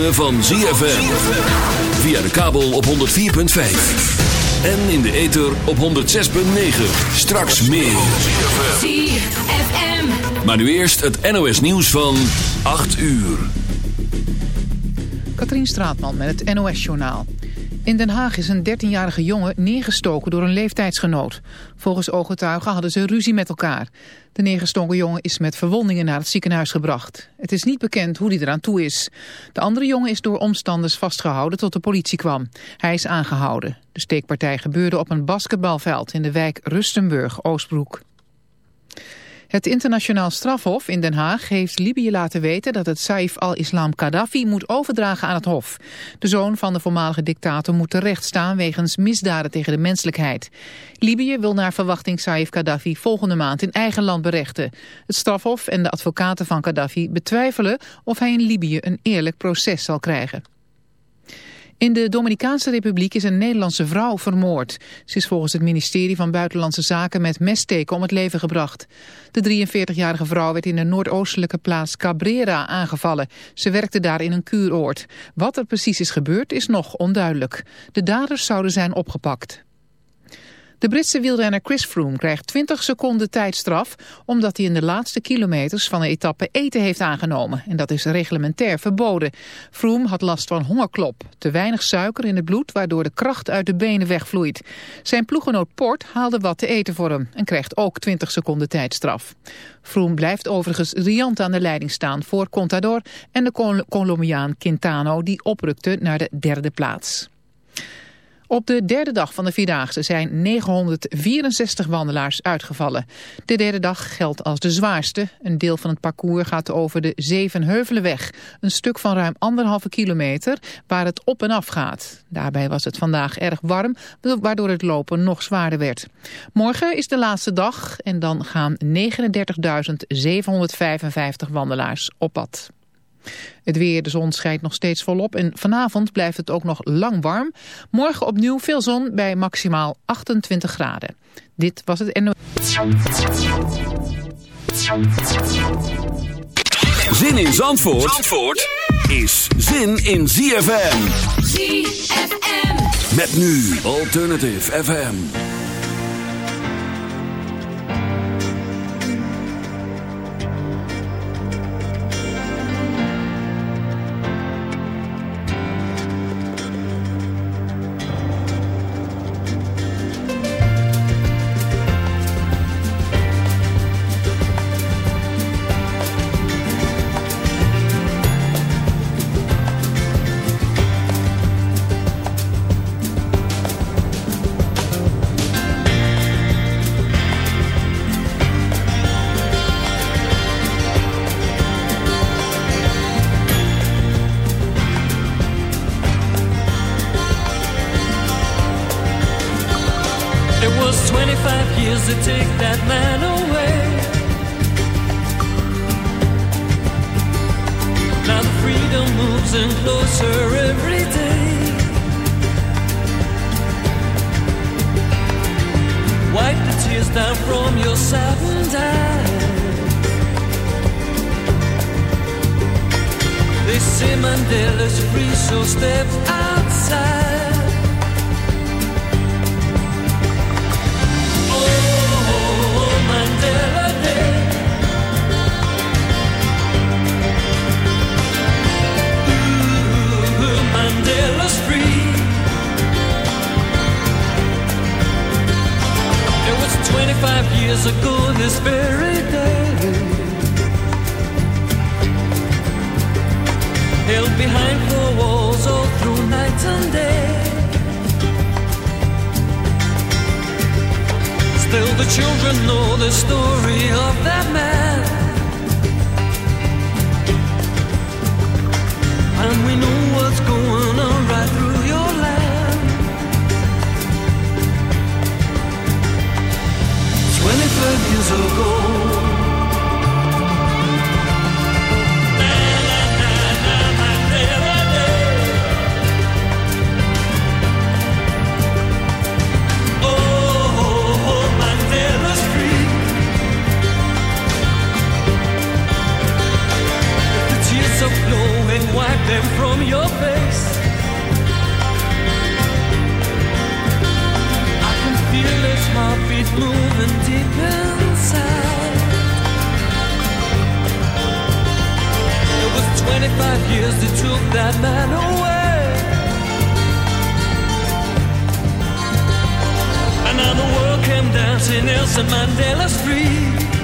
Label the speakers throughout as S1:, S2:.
S1: ritme van ZFM. Via de kabel op 104.5. En in de ether op 106.9. Straks meer.
S2: ZFM.
S1: Maar nu eerst het NOS nieuws van 8 uur.
S3: Katrien Straatman met het NOS-journaal. In Den Haag is een 13-jarige jongen neergestoken door een leeftijdsgenoot. Volgens ooggetuigen hadden ze ruzie met elkaar. De neergestoken jongen is met verwondingen naar het ziekenhuis gebracht. Het is niet bekend hoe die eraan toe is. De andere jongen is door omstanders vastgehouden tot de politie kwam. Hij is aangehouden. De steekpartij gebeurde op een basketbalveld in de wijk Rustenburg-Oostbroek. Het internationaal strafhof in Den Haag heeft Libië laten weten dat het Saif al-Islam Gaddafi moet overdragen aan het hof. De zoon van de voormalige dictator moet terecht staan wegens misdaden tegen de menselijkheid. Libië wil naar verwachting Saif Gaddafi volgende maand in eigen land berechten. Het strafhof en de advocaten van Gaddafi betwijfelen of hij in Libië een eerlijk proces zal krijgen. In de Dominicaanse Republiek is een Nederlandse vrouw vermoord. Ze is volgens het ministerie van Buitenlandse Zaken met messteken om het leven gebracht. De 43-jarige vrouw werd in de noordoostelijke plaats Cabrera aangevallen. Ze werkte daar in een kuuroord. Wat er precies is gebeurd is nog onduidelijk. De daders zouden zijn opgepakt. De Britse wielrenner Chris Froome krijgt 20 seconden tijdstraf... omdat hij in de laatste kilometers van de etappe eten heeft aangenomen. En dat is reglementair verboden. Froome had last van hongerklop. Te weinig suiker in het bloed, waardoor de kracht uit de benen wegvloeit. Zijn ploegenoot Port haalde wat te eten voor hem... en krijgt ook 20 seconden tijdstraf. Froome blijft overigens riant aan de leiding staan voor Contador... en de Col Colombiaan Quintano, die oprukte naar de derde plaats. Op de derde dag van de Vierdaagse zijn 964 wandelaars uitgevallen. De derde dag geldt als de zwaarste. Een deel van het parcours gaat over de Zevenheuvelenweg. Een stuk van ruim anderhalve kilometer waar het op en af gaat. Daarbij was het vandaag erg warm, waardoor het lopen nog zwaarder werd. Morgen is de laatste dag en dan gaan 39.755 wandelaars op pad. Het weer, de zon schijnt nog steeds volop en vanavond blijft het ook nog lang warm. Morgen opnieuw veel zon bij maximaal 28 graden. Dit was het NO.
S1: Zin in Zandvoort, Zandvoort is zin in ZFM.
S2: ZFM.
S1: Met nu Alternative FM.
S4: That man away. Now the freedom moves in closer every day. Wipe the tears down from your saddened eyes. They say Mandela's free, so step them from your face. I can feel its heartbeat moving deep inside. It was 25 years that took that man away. And now the world came dancing Nelson Mandela's free.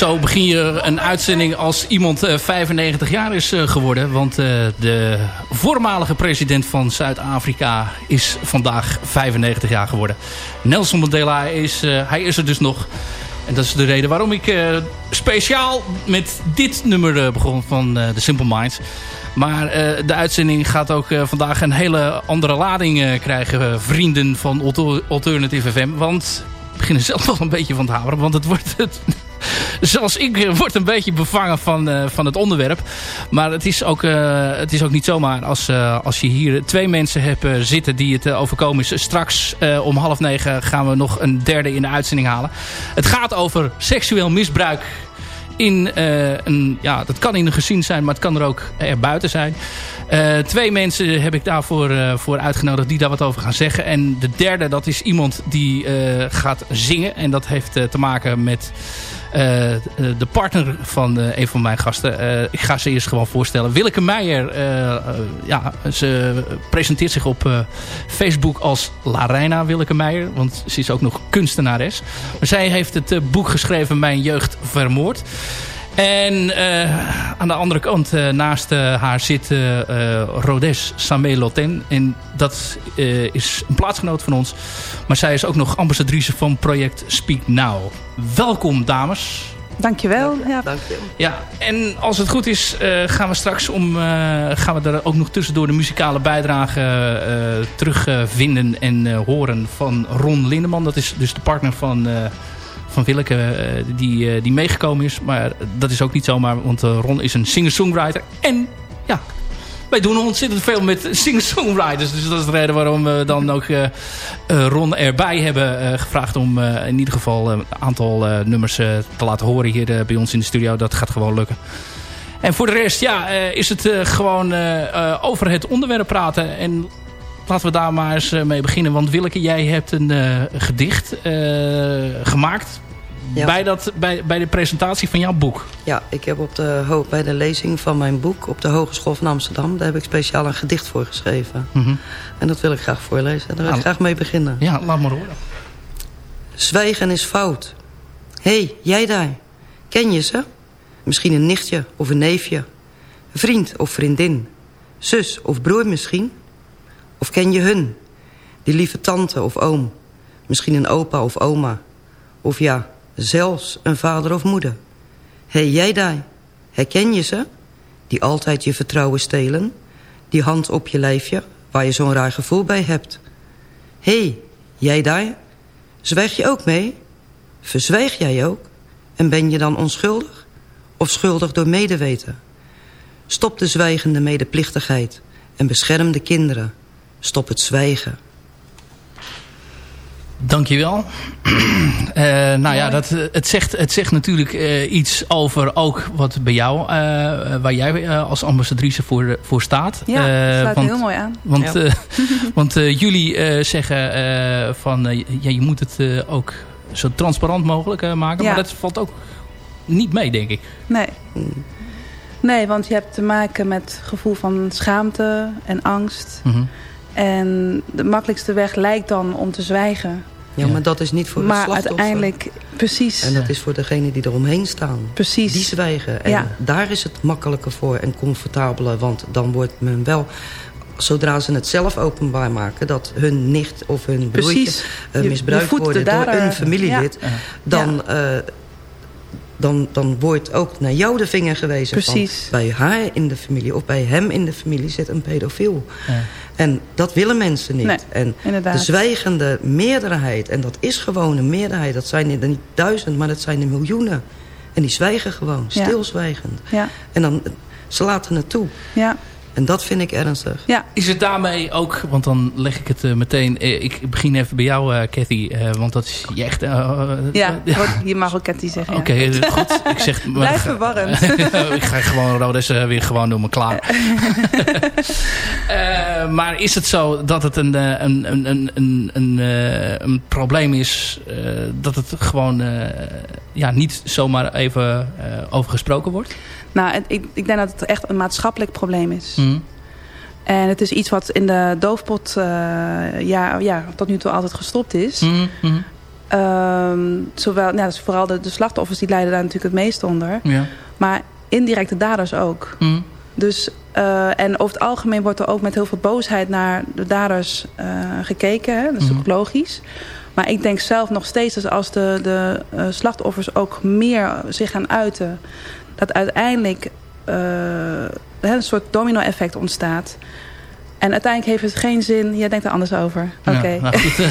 S2: Zo begin je een uitzending als iemand 95 eh, jaar is eh, geworden. Want eh, de voormalige president van Zuid-Afrika is vandaag 95 jaar geworden. Nelson Mandela is, hij is er dus nog. En dat is de reden waarom ik speciaal met dit nummer begon van The Simple Minds. Maar de uitzending gaat ook vandaag een hele andere lading krijgen, vrienden van Alternative FM. Want ik begin zelf wel een beetje van te houden. Want het wordt het, zoals ik uh, word een beetje bevangen van, uh, van het onderwerp. Maar het is ook, uh, het is ook niet zomaar als, als je hier twee mensen hebt zitten die het overkomen is. Straks om half negen gaan we nog een derde in de uitzending halen. Het gaat over seksueel misbruik in een, ja, dat kan in een gezin zijn, maar het kan er ook erbuiten zijn. Twee mensen heb ik daarvoor voor uitgenodigd die daar wat over gaan zeggen. En de derde, dat is iemand die gaat zingen. En dat heeft te maken met de partner van uh, een van mijn gasten. Ik ga ze eerst gewoon voorstellen. Willeke Meijer, ja, ze presenteert zich op Facebook als Lareina Willeke Meijer. Want ze is ook nog kunstenares. Maar zij heeft het boek geschreven Mijn Jeugd Vermoord. En aan de andere kant naast haar zit Rodes Sameloten. En dat is een plaatsgenoot van ons. Maar zij is ook nog ambassadrice van project Speak Now. Welkom dames.
S5: Dankjewel. Ja.
S2: Dankjewel. Ja, en als het goed is uh, gaan we straks om, uh, gaan we er ook nog tussendoor de muzikale bijdrage uh, terugvinden en horen van Ron Lindeman. Dat is dus de partner van, van Willeke die, die meegekomen is. Maar dat is ook niet zomaar, want Ron is een singer-songwriter en ja, wij doen ontzettend veel met singer-songwriters. Dus dat is de reden waarom we dan ook Ron erbij hebben gevraagd... om in ieder geval een aantal nummers te laten horen hier bij ons in de studio. Dat gaat gewoon lukken. En voor de rest, ja, is het gewoon over het onderwerp praten. En laten we daar maar eens mee beginnen. Want Willeke, jij hebt een gedicht gemaakt bij, dat, bij, bij de presentatie van jouw boek.
S5: Ja, ik heb op de, bij de lezing van mijn boek op de Hogeschool van Amsterdam... daar heb ik speciaal een gedicht voor geschreven. Mhm. En dat wil ik graag voorlezen. Daar wil ik nou, graag mee beginnen.
S2: Ja, laat maar horen.
S5: Zwijgen is fout. Hé, hey, jij daar. Ken je ze? Misschien een nichtje of een neefje. Vriend of vriendin. Zus of broer misschien. Of ken je hun? Die lieve tante of oom. Misschien een opa of oma. Of ja, zelfs een vader of moeder. Hé, hey, jij daar, herken je ze? Die altijd je vertrouwen stelen? Die hand op je lijfje, waar je zo'n raar gevoel bij hebt? Hé, hey, jij daar, zwijg je ook mee? Verzwijg jij ook? En ben je dan onschuldig? Of schuldig door medeweten? Stop de zwijgende medeplichtigheid en bescherm de kinderen. Stop het zwijgen.
S2: Dankjewel. uh, nou ja, dat, het, zegt, het zegt natuurlijk uh, iets over ook wat bij jou, uh, waar jij als ambassadrice voor, voor staat.
S6: Ja, dat sluit want, heel mooi aan.
S2: Want, ja. want jullie zeggen van, ja, je moet het ook zo transparant mogelijk maken. Ja. Maar dat valt ook niet mee, denk ik.
S6: Nee. Nee, want je hebt te maken met gevoel van schaamte en angst. Mm -hmm. En de makkelijkste weg lijkt dan om te zwijgen.
S5: Ja, maar dat is niet voor
S6: maar
S5: het slachtoffer.
S6: Maar uiteindelijk, precies.
S5: En dat is voor degene die eromheen staan.
S6: Precies.
S5: Die zwijgen. En daar is het makkelijker voor en comfortabeler. Want dan wordt men wel zodra ze het zelf openbaar maken... dat hun nicht of hun broertje uh, misbruikt worden door een familielid... Ja. Dan, uh, dan, dan wordt ook naar jou de vinger gewezen.
S6: Precies.
S5: Van, bij haar in de familie of bij hem in de familie zit een pedofiel. Ja. En dat willen mensen niet.
S6: Nee,
S5: en
S6: inderdaad.
S5: de zwijgende meerderheid, en dat is gewoon een meerderheid... dat zijn er niet duizend, maar dat zijn er miljoenen. En die zwijgen gewoon, stilzwijgend.
S6: Ja.
S5: En dan, ze laten het toe.
S6: Ja.
S5: En dat vind ik ernstig.
S2: Ja. Is het daarmee ook, want dan leg ik het uh, meteen... Uh, ik begin even bij jou, uh, Cathy, want dat is je echt...
S6: ja, je mag ook Cathy zeggen.
S2: Oké, okay, goed. Ik zeg, maar,
S6: Blijf verwarrend.
S2: ik ga gewoon Rodes weer gewoon door me klaar. maar is het zo dat het een, een, een, een, een, een, een probleem is... dat het gewoon ja, niet zomaar even over gesproken wordt?
S6: Nou, ik, ik denk dat het echt een maatschappelijk probleem is. Mm. En het is iets wat in de doofpot uh, ja, ja, tot nu toe altijd gestopt is. Mm -hmm. um, zowel, ja, dus vooral de, de, slachtoffers die lijden daar natuurlijk het meest onder. Ja. Maar indirecte daders ook. Mm. Dus, uh, en over het algemeen wordt er ook met heel veel boosheid naar de daders uh, gekeken. Hè? Dat is ook logisch. Maar ik denk zelf nog steeds dat als de, de slachtoffers ook meer zich gaan uiten dat uiteindelijk uh, een soort domino-effect ontstaat. En uiteindelijk heeft het geen zin. Jij denkt er anders over. Oké. Okay. Ja,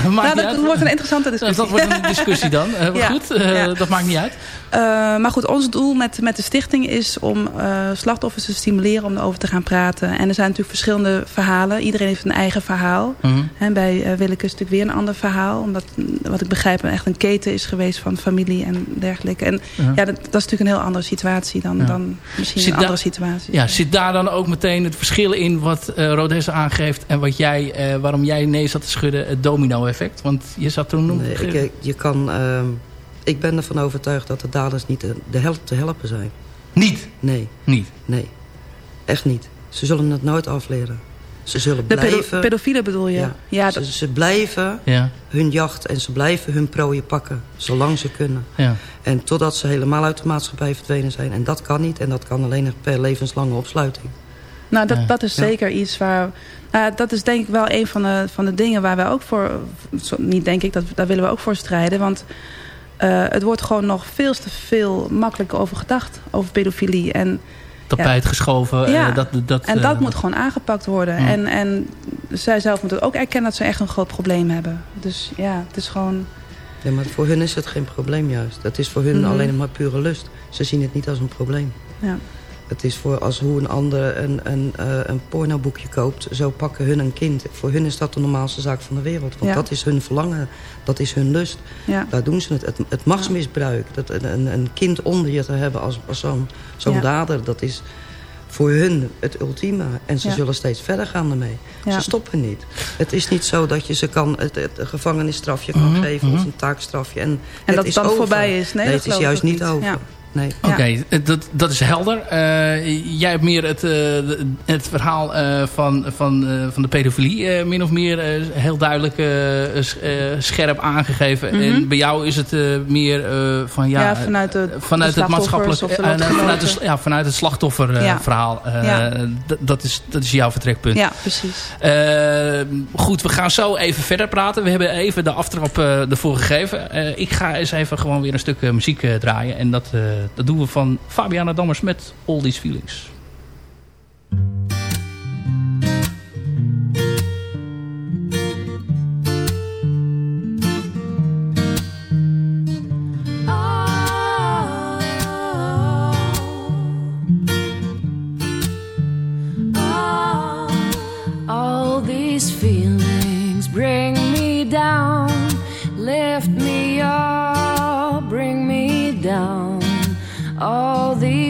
S6: nou, nou, dat wordt een interessante discussie.
S2: Dat wordt een discussie dan. Uh, ja. Goed, uh, dat maakt niet uit.
S6: Uh, maar goed, ons doel met, met de stichting is om slachtoffers te stimuleren om erover te gaan praten. En er zijn natuurlijk verschillende verhalen. Iedereen heeft een eigen verhaal. -huh. Mhm. En bij Willeke is natuurlijk weer een ander verhaal. Omdat, wat ik begrijp, echt een keten is geweest van familie en dergelijke. En -huh. ja, dat, dat, is natuurlijk een heel andere situatie dan, dan misschien zit een andere situatie.
S2: Ja, zit daar dan ook meteen het verschil in wat uh, Rodessa aangeeft... en wat jij, uh, waarom jij nee zat te schudden, het domino-effect? Want je zat toen...
S5: Nee, ik, je kan... Uh, ik ben ervan overtuigd dat de daders niet de, de helft te helpen zijn.
S2: Niet?
S5: Nee.
S2: Niet?
S5: Nee. Echt niet. Ze zullen het nooit afleren. Ze zullen de blijven...
S6: pedofielen bedoel je?
S5: Ja. ja ze, ze, blijven ja. hun jacht en ze blijven hun prooien pakken. Zolang ze kunnen. Ja. En totdat ze helemaal uit de maatschappij verdwenen zijn. En dat kan niet. En dat kan alleen per levenslange opsluiting.
S6: Nou, dat, dat is zeker iets waar... Nou, dat is denk ik wel een van de, van de dingen waar wij ook voor... Niet denk ik, dat, daar willen we ook voor strijden. Want uh, het wordt gewoon nog veel te veel makkelijker over gedacht. Over pedofilie. En,
S2: Tapijt ja. geschoven.
S6: Ja.
S2: Uh, dat, dat,
S6: en dat uh, moet gewoon aangepakt worden. Mm. En, en zij zelf moeten ook erkennen dat ze echt een groot probleem hebben. Dus ja, het is gewoon...
S5: Ja, maar voor hun is het geen probleem juist. Dat is voor hun mm -hmm. alleen maar pure lust. Ze zien het niet als een probleem.
S6: Ja.
S5: Het is voor als hoe een ander een, een, uh, een pornoboekje koopt. Zo pakken hun een kind. Voor hun is dat de normaalste zaak van de wereld. Want dat is hun verlangen. Dat is hun lust. Ja. Daar doen ze het. Het, het machtsmisbruik. Dat, een, een kind onder je te hebben als, als zo'n zo'n dader. Dat is voor hun het ultieme. En ze zullen steeds verder gaan ermee. Ze stoppen niet. Het is niet zo dat je ze kan het, het gevangenisstrafje kan mhm, geven... of mhm. een taakstrafje. En,
S6: en dat het dan voorbij is. Nee,
S5: nee het is juist niet over nee.
S2: Oké, dat, dat is helder. Uh, jij hebt meer het, uh, het verhaal uh, van, van, van de pedofilie min of meer heel duidelijk scherp aangegeven. Mm -hmm. En bij jou is het meer van ja,
S6: ja vanuit, het,
S2: vanuit het maatschappelijk vanuit, de, ja, vanuit het slachtofferverhaal. Ja. dat, is, dat is jouw vertrekpunt.
S6: Ja, precies.
S2: goed, we gaan zo even verder praten. We hebben even de aftrap ervoor gegeven. ik ga eens even gewoon weer een stuk muziek draaien. En dat dat doen we van Fabiana Dammers met All These Feelings.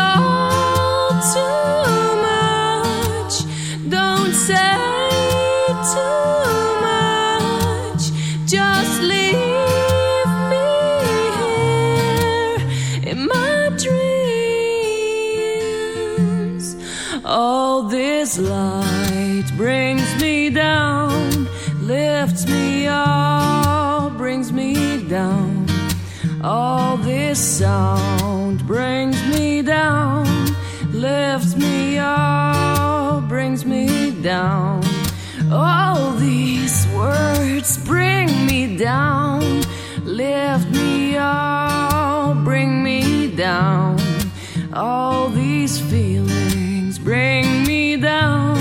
S7: Oh. down. All these words bring me down, lift me up, bring me down. All these feelings bring me down,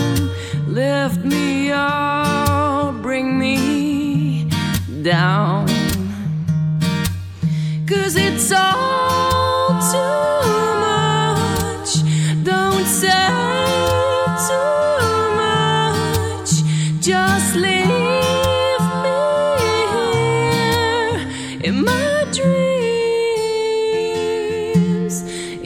S7: lift me up, bring me down. Cause it's all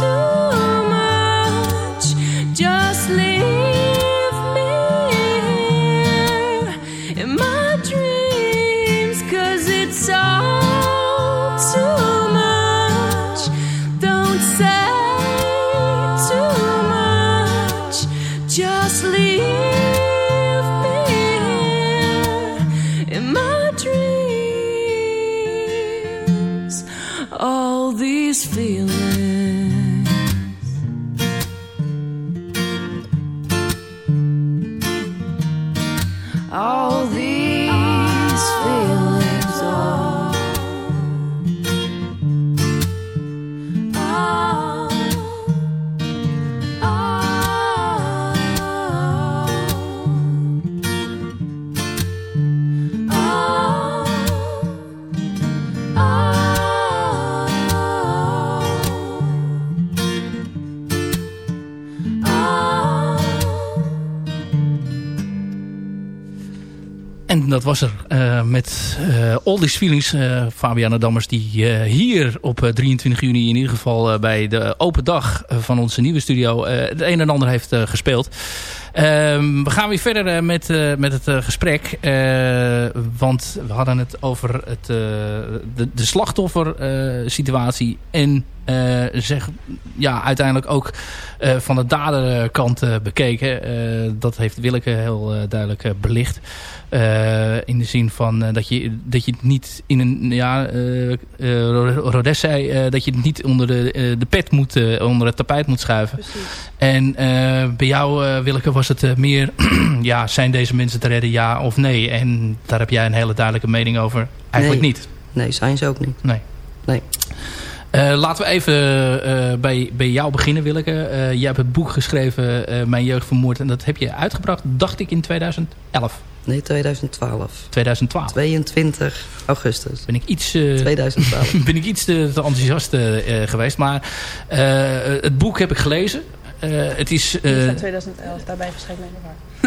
S7: to
S2: dat was er uh, met uh, All These Feelings. Uh, Fabiana Dammers die hier op 23 juni in ieder geval bij de open dag van onze nieuwe studio het een en ander heeft gespeeld. Ehm, we gaan weer verder met, met het gesprek. want we hadden het over het, de, de slachtoffersituatie en zeg, ja, uiteindelijk ook van de daderkant bekeken. dat heeft Willeke heel duidelijk belicht. Uh, in de zin van uh, dat, je, dat je het niet in een... Ja, uh, Rodes zei dat je het niet onder de, de pet moet... onder het tapijt moet schuiven. Precies. En bij jou, Willeke, was het meer... ja, zijn deze mensen te redden, ja of nee? En daar heb jij een hele duidelijke mening over. Eigenlijk
S5: nee.
S2: niet.
S5: Nee, zijn ze ook niet.
S2: Nee.
S5: Nee.
S2: Uh, laten we even uh, bij, bij jou beginnen, Willeke. Uh, jij hebt het boek geschreven, Mijn Jeugd Vermoord. En dat heb je uitgebracht, dacht ik, in 2011.
S5: Nee, 2012.
S2: 2012.
S5: 22 augustus.
S2: Ben ik iets, uh,
S5: 2012.
S2: ben ik iets te, te enthousiast uh, geweest. Maar uh, het boek heb ik gelezen. het is...
S6: 2011, daarbij verscheen mijn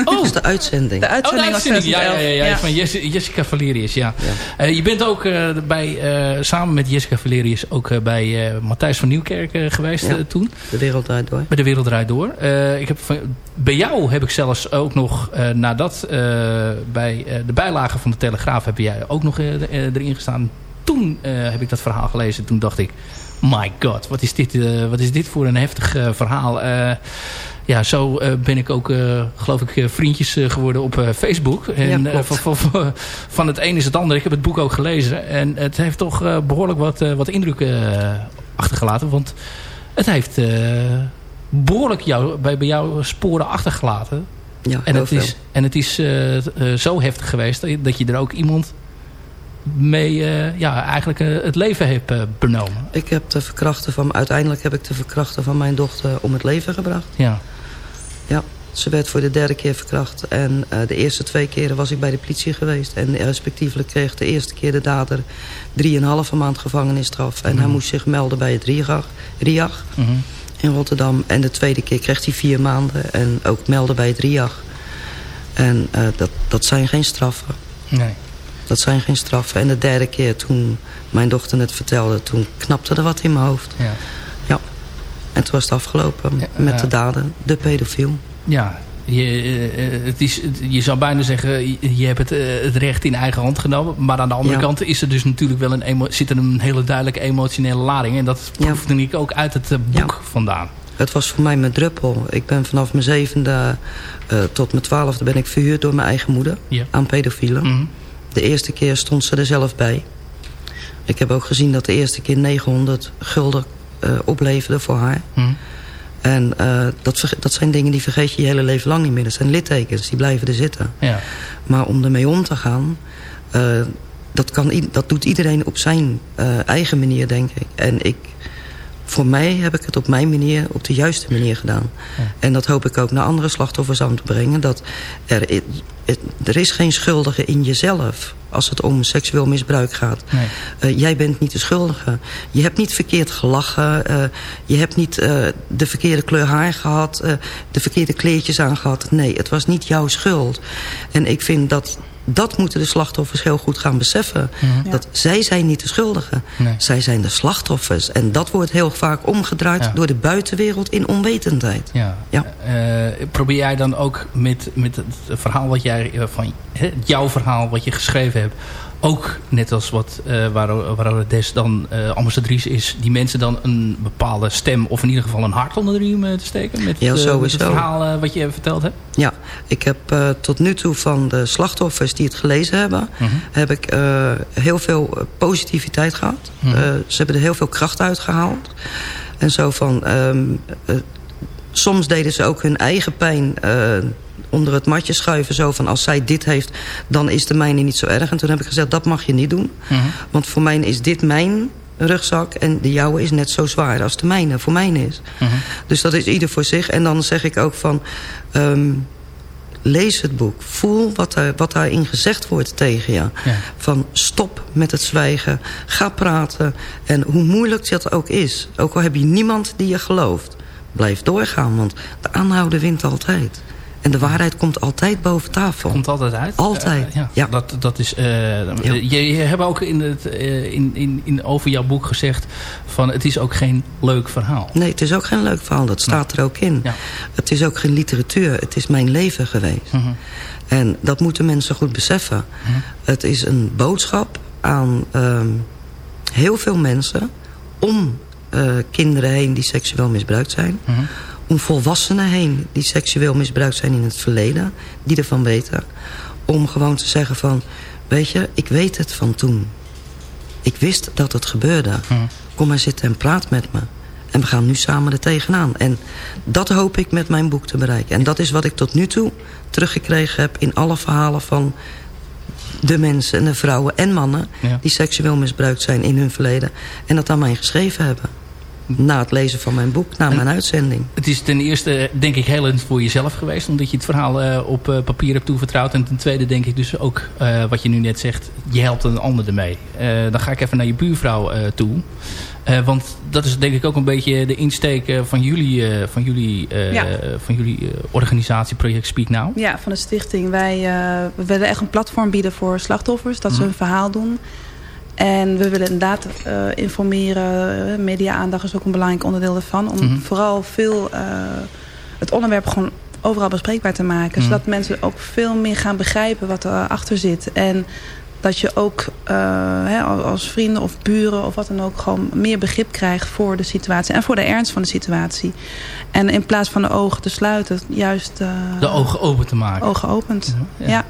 S5: Oh. Dat is de uitzending.
S6: De uitzending,
S2: oh,
S6: de uitzending
S2: ja, ja, ja, ja, van Jessica Valerius. Ja. ja. Uh, je bent ook uh, bij, uh, samen met Jessica Valerius ook bij Matthijs van Nieuwkerk geweest
S5: ja.
S2: toen.
S5: De Wereld Draait Door.
S2: Bij De Wereld Draait Door. ik heb van, bij jou heb ik zelfs ook nog, nadat bij de bijlagen van de Telegraaf heb jij ook nog erin gestaan. Toen heb ik dat verhaal gelezen. Toen dacht ik, my god, wat is dit, wat is dit voor een heftig verhaal ja, zo uh, ben ik ook, uh, geloof ik, uh, vriendjes geworden op Facebook. En
S5: ja,
S2: van, van, van, het een is het ander. Ik heb het boek ook gelezen. En het heeft toch behoorlijk wat, wat indruk achtergelaten. Want het heeft behoorlijk jou, bij, bij jou sporen achtergelaten.
S5: Ja,
S2: en, het is, en het is zo heftig geweest dat je er ook iemand mee ja, eigenlijk het leven heeft benomen.
S5: Ik heb de verkrachten van, uiteindelijk heb ik de verkrachten van mijn dochter om het leven gebracht.
S2: Ja.
S5: Ja, ze werd voor de derde keer verkracht. En de eerste twee keren was ik bij de politie geweest. En respectievelijk kreeg de eerste keer de dader drieënhalve maand gevangenisstraf. En
S2: Mhm.
S5: hij moest zich melden bij het RIAG, RIAG
S2: Mhm.
S5: in Rotterdam. En de tweede keer kreeg hij vier maanden. En ook melden bij het RIAG. En dat, dat zijn geen straffen.
S2: Nee.
S5: Dat zijn geen straffen. En de derde keer toen mijn dochter het vertelde... toen knapte er wat in mijn hoofd.
S2: Ja.
S5: Ja. En toen was het afgelopen
S2: Ja,
S5: met de dader, de pedofiel.
S2: Ja, je, eh, het is, je zou bijna zeggen, je, hebt het, eh, het recht in eigen hand genomen. Maar aan de andere
S5: Ja.
S2: kant is er dus natuurlijk wel een zit er een hele duidelijke emotionele lading. En dat
S5: Ja.
S2: proefde ik ook uit het eh, boek vandaan.
S5: Het was voor mij mijn druppel. Ik ben vanaf mijn zevende tot mijn twaalfde ben ik verhuurd door mijn eigen moeder aan pedofielen.
S2: Mhm.
S5: De eerste keer stond ze er zelf bij. Ik heb ook gezien dat de eerste keer 900 gulden eh, opleverde voor haar.
S2: Mhm.
S5: En eh, dat, dat zijn dingen die vergeet je je hele leven lang niet meer. Dat zijn littekens, die blijven er zitten.
S2: Ja.
S5: Maar om ermee om te gaan... eh, dat, kan, dat doet iedereen op zijn eigen manier, denk ik. En ik, voor mij heb ik het op mijn manier, op de juiste manier gedaan.
S2: Ja.
S5: En dat hoop ik ook naar andere slachtoffers aan te brengen. Dat er, er is geen schuldige in jezelf als het om seksueel misbruik gaat.
S2: Nee.
S5: Eh, jij bent niet de schuldige. Je hebt niet verkeerd gelachen. eh, je hebt niet eh, de verkeerde kleur haar gehad. eh, de verkeerde kleedjes aangehad. Nee, het was niet jouw schuld. En ik vind dat... Dat moeten de slachtoffers heel goed gaan beseffen.
S2: Mhm.
S5: Dat zij zijn niet de schuldigen.
S2: Nee.
S5: Zij zijn de slachtoffers. En dat wordt heel vaak omgedraaid
S2: Ja.
S5: door de buitenwereld in onwetendheid.
S2: Ja.
S5: Ja.
S2: Eh, probeer jij dan ook met, met het verhaal wat jij eh, van hè, jouw verhaal wat je geschreven hebt, ook net als wat uh, waar, waar Des dan uh, ambassadrice is, die mensen dan een bepaalde stem of in ieder geval een hart onder de riem uh, te steken met,
S5: Ja,
S2: met het verhaal wat je verteld hebt?
S5: Ja, ik heb tot nu toe van de slachtoffers die het gelezen hebben...
S2: Mhm.
S5: heb ik heel veel positiviteit gehad.
S2: Mhm.
S5: Ze hebben er heel veel kracht uit gehaald. En zo van... Um, uh, soms deden ze ook hun eigen pijn onder het matje schuiven. Zo van, als zij dit heeft, dan is de mijne niet zo erg. En toen heb ik gezegd, dat mag je niet doen.
S2: Mhm.
S5: Want voor mij is dit mijn rugzak en de jouwe is net zo zwaar als de mijne voor mij is.
S2: Mhm.
S5: Dus dat is ieder voor zich. En dan zeg ik ook van... Um, lees het boek. Voel wat, er, wat daarin gezegd wordt tegen je.
S2: Ja.
S5: Van stop met het zwijgen. Ga praten. En hoe moeilijk dat ook is. Ook al heb je niemand die je gelooft. Blijf doorgaan, want de aanhouden wint altijd. En de waarheid komt altijd boven tafel.
S2: Komt altijd uit?
S5: Altijd,
S2: ja,
S5: ja.
S2: Dat, dat is, je, je hebt ook in het, in, in, in, over jouw boek gezegd... van het is ook geen leuk verhaal.
S5: Nee, het is ook geen leuk verhaal. Dat staat er ook in. Ja. Het is ook geen literatuur. Het is mijn leven geweest.
S2: Mhm.
S5: En dat moeten mensen goed beseffen.
S2: Mhm.
S5: Het is een boodschap aan ehm, heel veel mensen... om uh, kinderen heen die seksueel misbruikt zijn.
S2: Mhm.
S5: Om volwassenen heen die seksueel misbruikt zijn in het verleden. Die ervan weten. Om gewoon te zeggen van... Weet je, ik weet het van toen. Ik wist dat het gebeurde.
S2: Mhm.
S5: Kom maar zitten en praat met me. En we gaan nu samen er tegenaan. En dat hoop ik met mijn boek te bereiken. En dat is wat ik tot nu toe teruggekregen heb... in alle verhalen van de mensen, de vrouwen en mannen...
S2: Ja.
S5: die seksueel misbruikt zijn in hun verleden... en dat aan mij geschreven hebben. Na het lezen van mijn boek, na
S2: En
S5: mijn uitzending.
S2: Het is ten eerste denk ik heel voor jezelf geweest. Omdat je het verhaal uh, op uh, papier hebt toevertrouwd. En ten tweede denk ik dus ook uh, wat je nu net zegt. Je helpt een ander ermee. dan ga ik even naar je buurvrouw toe. want dat is denk ik ook een beetje de insteek van jullie, van jullie,
S6: ja.
S2: van jullie organisatie Project Speak Now.
S6: Ja, van de stichting. Wij we willen echt een platform bieden voor slachtoffers. Dat
S2: Mhm.
S6: ze hun verhaal doen. En we willen inderdaad uh, informeren. Media-aandacht is ook een belangrijk onderdeel daarvan. Om
S2: Mhm.
S6: vooral veel uh, het onderwerp gewoon overal bespreekbaar te maken.
S2: Mhm.
S6: Zodat mensen ook veel meer gaan begrijpen wat erachter zit. En dat je ook uh, hè, als vrienden of buren of wat dan ook... gewoon meer begrip krijgt voor de situatie. En voor de ernst van de situatie. En in plaats van de ogen te sluiten, juist...
S2: De ogen open te maken.
S6: Ogen opend, ja. ja.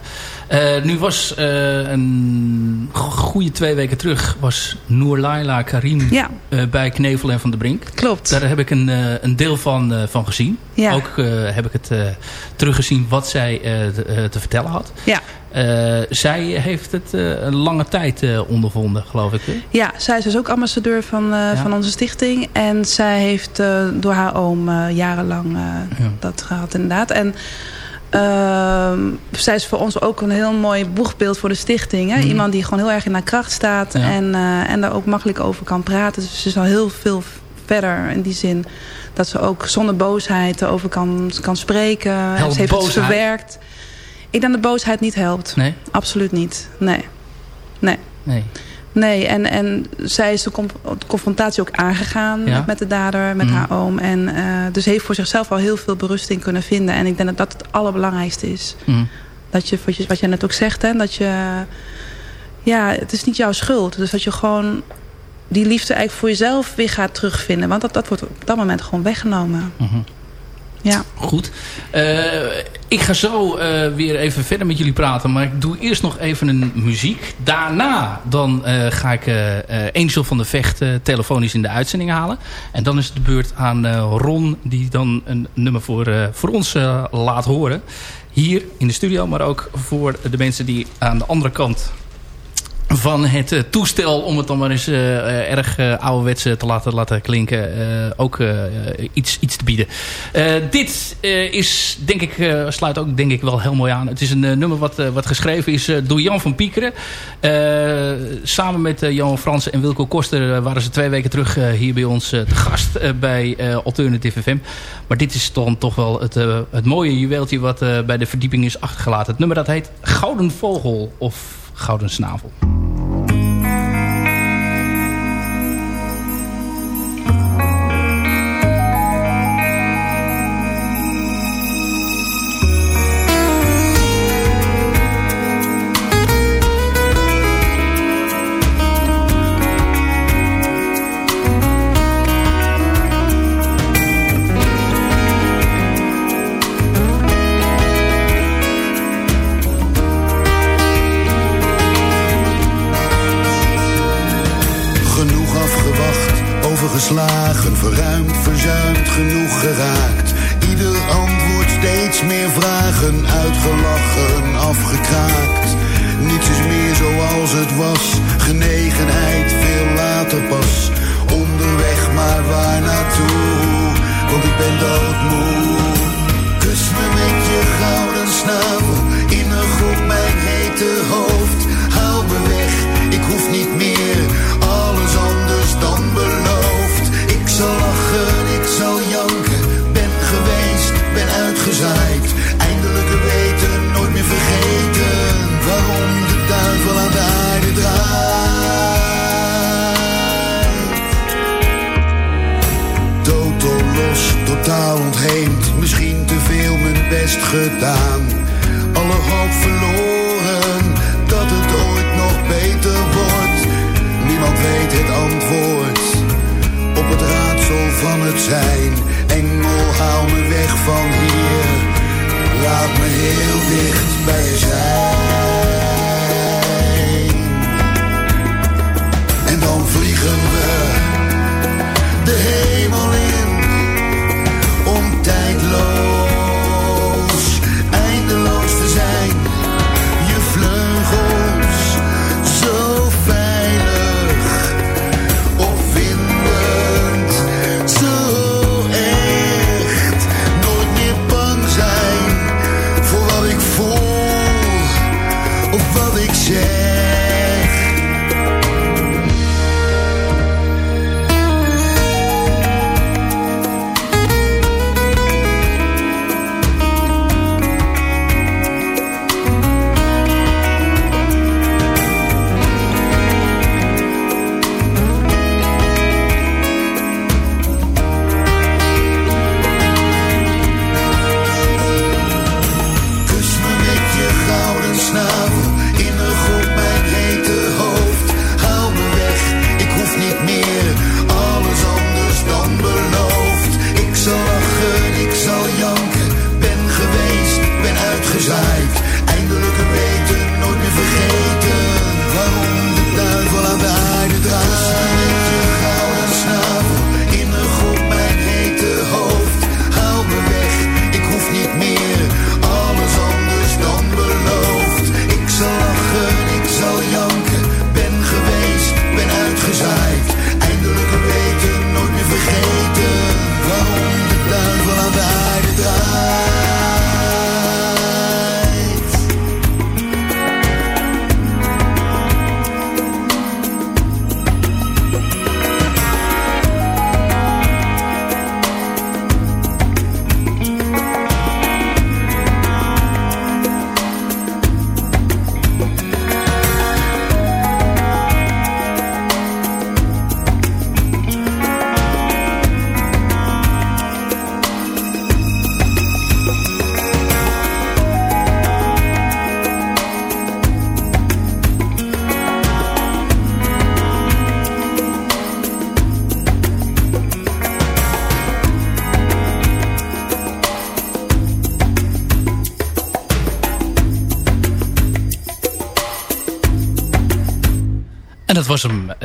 S2: Uh, nu was uh, een goede twee weken terug... was Noor Laila Karim
S6: ja.
S2: uh, bij Knevel en Van de Brink.
S6: Klopt.
S2: Daar heb ik een, een deel van, van gezien.
S6: Ja.
S2: Ook heb ik het teruggezien wat zij te, te, vertellen had.
S6: Ja.
S2: zij heeft het een lange tijd ondervonden, geloof ik.
S6: Ja, zij is dus ook ambassadeur van, ja. van onze stichting. En zij heeft door haar oom jarenlang
S2: ja.
S6: dat gehad inderdaad. En... Uh, zij is voor ons ook een heel mooi boegbeeld voor de stichting. Hè?
S2: Mhm.
S6: Iemand die gewoon heel erg in haar kracht staat.
S2: Ja.
S6: En, uh, en daar ook makkelijk over kan praten. Dus ze is al heel veel verder in die zin. Dat ze ook zonder boosheid erover kan, kan spreken.
S2: Helpt
S6: ze heeft
S2: boosheid?
S6: het verwerkt. Ik denk dat boosheid niet helpt.
S2: Nee?
S6: Absoluut niet. Nee. Nee.
S2: Nee.
S6: Nee, en, en zij is de, confrontatie ook aangegaan
S2: Ja.
S6: met, de dader, met
S2: Mhm.
S6: haar oom. En uh, dus heeft voor zichzelf al heel veel berusting kunnen vinden. En ik denk dat dat het allerbelangrijkste is.
S2: Mhm.
S6: Dat je, wat je, wat jij net ook zegt, hè, dat je... Ja, het is niet jouw schuld. Dus dat je gewoon die liefde eigenlijk voor jezelf weer gaat terugvinden. Want dat, dat wordt op dat moment gewoon weggenomen.
S2: Mhm.
S6: Ja.
S2: Goed. Uh, ik ga zo uh, weer even verder met jullie praten. Maar ik doe eerst nog even een muziek. Daarna dan uh, ga ik Angel van de Vecht telefonisch in de uitzending halen. En dan is het de beurt aan Ron. Die dan een nummer voor, voor ons laat horen. Hier in de studio. Maar ook voor de mensen die aan de andere kant van het uh, toestel, om het dan maar eens uh, erg uh, ouderwets te laten, laten klinken, ook iets, iets te bieden. dit is, denk ik, sluit ook denk ik wel heel mooi aan. Het is een nummer wat, wat geschreven is door Jan van Piekeren. samen met Johan Frans en Wilco Koster waren ze twee weken terug hier bij ons te gast bij Alternative FM. Maar dit is dan toch wel het, het mooie juweeltje wat bij de verdieping is achtergelaten. Het nummer dat heet Gouden Vogel
S8: of Gouden Snavel.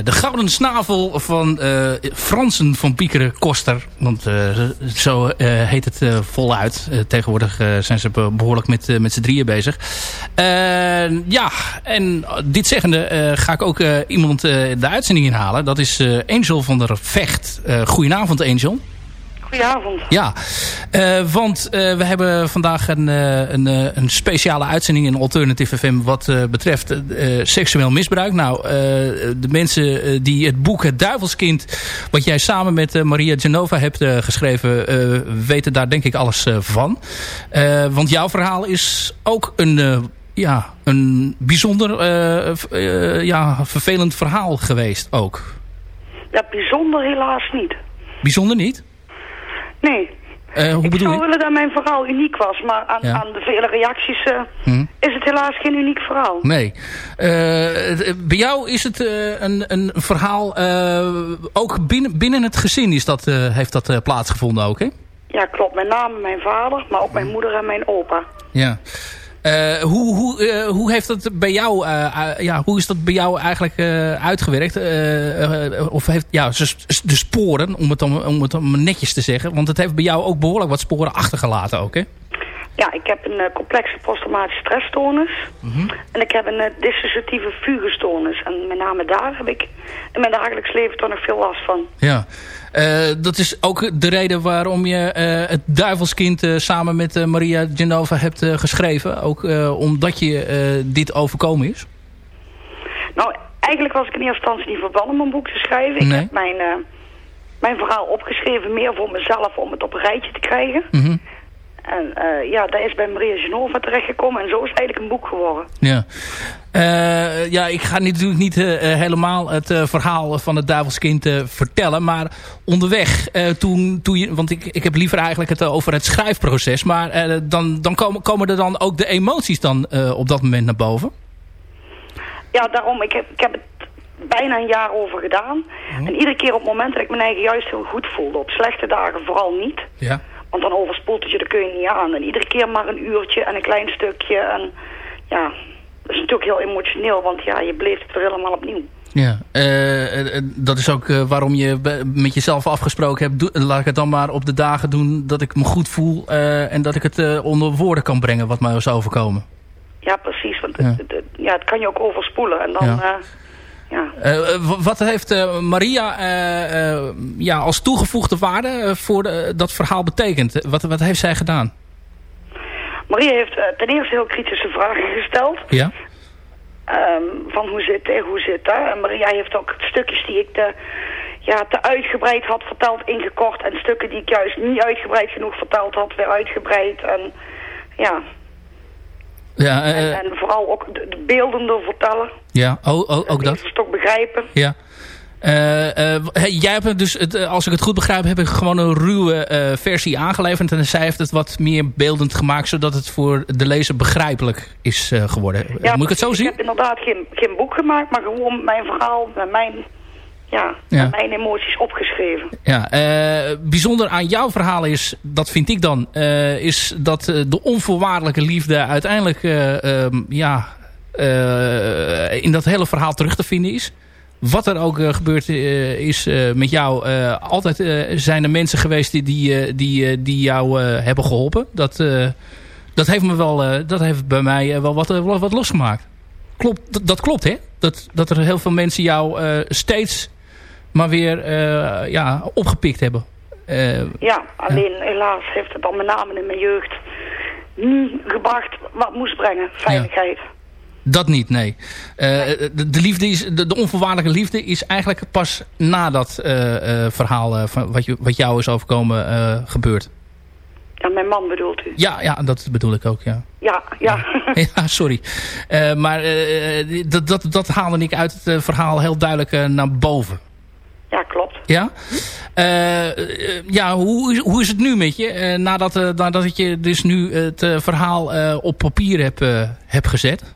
S8: De Gouden Snavel
S2: van eh, Fransen van Piekeren Koster. Want eh, zo eh, heet het voluit. tegenwoordig zijn ze behoorlijk met, met z'n drieën bezig. ja, en dit zeggende ga ik ook iemand de uitzending inhalen. Dat is Angel van der Vecht. goedenavond Angel.
S9: Goedenavond.
S2: Ja, uh, want uh, we hebben vandaag een, uh, een, een, speciale uitzending in Alternative FM wat betreft seksueel misbruik. Nou, de mensen die het boek Het Duivelskind, wat jij samen met Maria Genova hebt geschreven, weten daar denk ik alles van. want jouw verhaal is ook een, ja, een bijzonder ja, vervelend verhaal geweest ook.
S9: Ja, bijzonder helaas niet.
S2: Bijzonder niet?
S9: Nee.
S2: Uh, hoe
S9: ik
S2: bedoel
S9: zou
S2: je?
S9: willen dat mijn verhaal uniek was, maar aan,
S2: Ja.
S9: aan de vele reacties uh,
S2: Hm.
S9: is het helaas geen uniek verhaal.
S2: Nee. Uh, bij jou is het een, een verhaal, ook binnen, binnen het gezin is dat, heeft dat plaatsgevonden ook, hè?
S9: Ja, klopt. Met name mijn vader, maar ook mijn moeder en mijn opa.
S2: Ja. Uh, hoe, hoe, uh, hoe heeft dat bij jou, uh, ja, hoe is dat bij jou eigenlijk uitgewerkt? of heeft, ja, de sporen, om het, om, om het om netjes te zeggen. Want het heeft bij jou ook behoorlijk wat sporen achtergelaten ook, hè?
S9: Ja, ik heb een complexe posttraumatische stressstoornis.
S2: Mhm.
S9: En ik heb een dissociatieve fugestoornis. En met name daar heb ik in mijn dagelijks leven toch nog veel last van.
S2: Ja. Uh, dat is ook de reden waarom je uh, het Duivelskind uh, samen met Maria Genova hebt geschreven. Ook omdat je dit overkomen is.
S9: Nou, eigenlijk was ik in eerste instantie niet plan om een boek te schrijven. Ik
S2: Nee.
S9: heb mijn, mijn verhaal opgeschreven meer voor mezelf om het op een rijtje te krijgen.
S2: Mhm.
S9: En ja, daar is bij Maria Genova terechtgekomen en zo is het eigenlijk een boek geworden.
S2: Ja. Uh, ja, ik ga natuurlijk niet uh, helemaal het uh, verhaal van het duivelskind vertellen. Maar onderweg, toen, toen je, want ik, ik heb liever eigenlijk het over het schrijfproces. Maar dan, dan komen, komen er dan ook de emoties dan op dat moment naar boven?
S9: Ja, daarom. Ik heb, ik heb het bijna een jaar over gedaan. En iedere keer op het moment dat ik mijn eigen juist heel goed voelde. Op slechte dagen vooral niet.
S2: Ja.
S9: Want dan overspoelt het je, daar kun je niet aan. En iedere keer maar een uurtje en een klein stukje. En ja, dat is natuurlijk heel emotioneel, want ja, je bleef het weer helemaal opnieuw.
S2: Ja, uh, dat is ook waarom je met jezelf afgesproken hebt. laat ik het dan maar op de dagen doen dat ik me goed voel. en dat ik het onder woorden kan brengen wat mij is overkomen.
S9: Ja, precies. Want ja. Het, het, ja, het kan je ook overspoelen. En dan... Ja. Ja.
S2: wat heeft Maria ja, als toegevoegde waarde voor de, dat verhaal betekend? Wat, wat heeft zij gedaan?
S9: Maria heeft uh, ten eerste heel kritische vragen gesteld.
S2: Ja.
S9: Um, van hoe zit dit, hoe zit dat? En Maria heeft ook stukjes die ik te, ja, te uitgebreid had verteld ingekort. En stukken die ik juist niet uitgebreid genoeg verteld had, weer uitgebreid. En ja...
S2: Ja, uh,
S9: en, en, vooral ook de, de beelden vertellen.
S2: Ja, oh, oh, ook dat.
S9: toch begrijpen.
S2: Ja. Uh, uh, jij hebt dus, het, eh, als ik het goed begrijp, heb ik gewoon een ruwe versie aangeleverd. En zij heeft het wat meer beeldend gemaakt, zodat het voor de lezer begrijpelijk is geworden.
S9: Ja,
S2: Moet ik het zo zien?
S9: Ik heb inderdaad geen, geen boek gemaakt, maar gewoon mijn verhaal met mijn, ja, mijn emoties opgeschreven.
S2: Ja, bijzonder aan jouw verhaal is, dat vind ik dan, is dat de onvoorwaardelijke liefde uiteindelijk ehm, ja, in dat hele verhaal terug te vinden is wat er ook uh, gebeurd uh, is uh, met jou. altijd zijn er mensen geweest die, die, die, die jou hebben geholpen. Dat, dat heeft me wel, dat heeft bij mij wel wat, wat losgemaakt. Klopt, dat, dat, klopt hè? Dat, dat er heel veel mensen jou steeds maar weer ja, opgepikt hebben.
S9: ja, alleen ja. helaas heeft het dan met name in mijn jeugd niet gebracht wat moest brengen. Veiligheid. Ja.
S2: Dat niet, nee. Uh, de, de, liefde is, de, de, onvoorwaardelijke liefde is eigenlijk pas na dat uh, uh, verhaal van wat, je, wat jou is overkomen gebeurd.
S9: Ja, mijn man bedoelt u?
S2: Ja, ja, dat bedoel ik ook, ja.
S9: Ja, ja.
S2: ja, sorry. maar dat, dat, dat haalde ik uit het verhaal heel duidelijk naar boven.
S9: Ja, klopt.
S2: Ja? ja, hoe, hoe is het nu met je? nadat, nadat je dus nu het verhaal op papier hebt, hebt gezet?